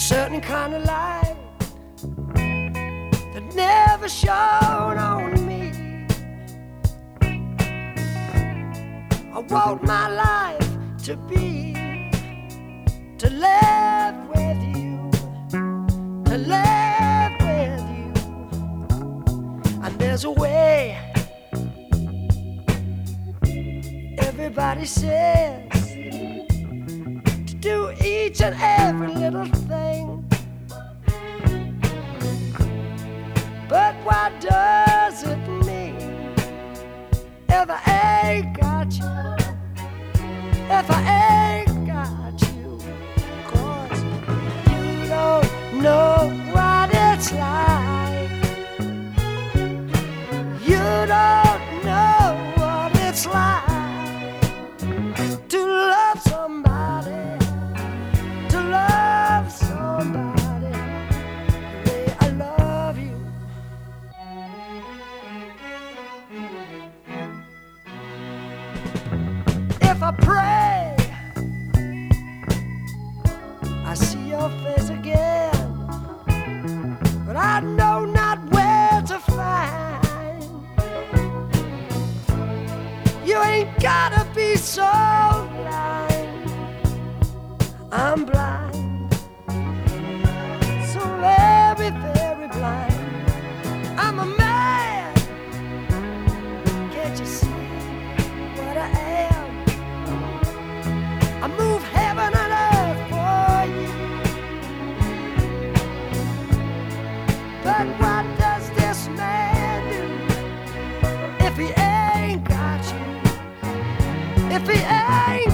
certain kind of light that never shone on me. I want my life to be to live with you, to live with you. And there's a way. Everybody says each and every little thing. so blind. I'm blind, so very, very blind. I'm a man. Can't you see what I am? I move heaven and earth for you. But what does this man do if he? if ain't.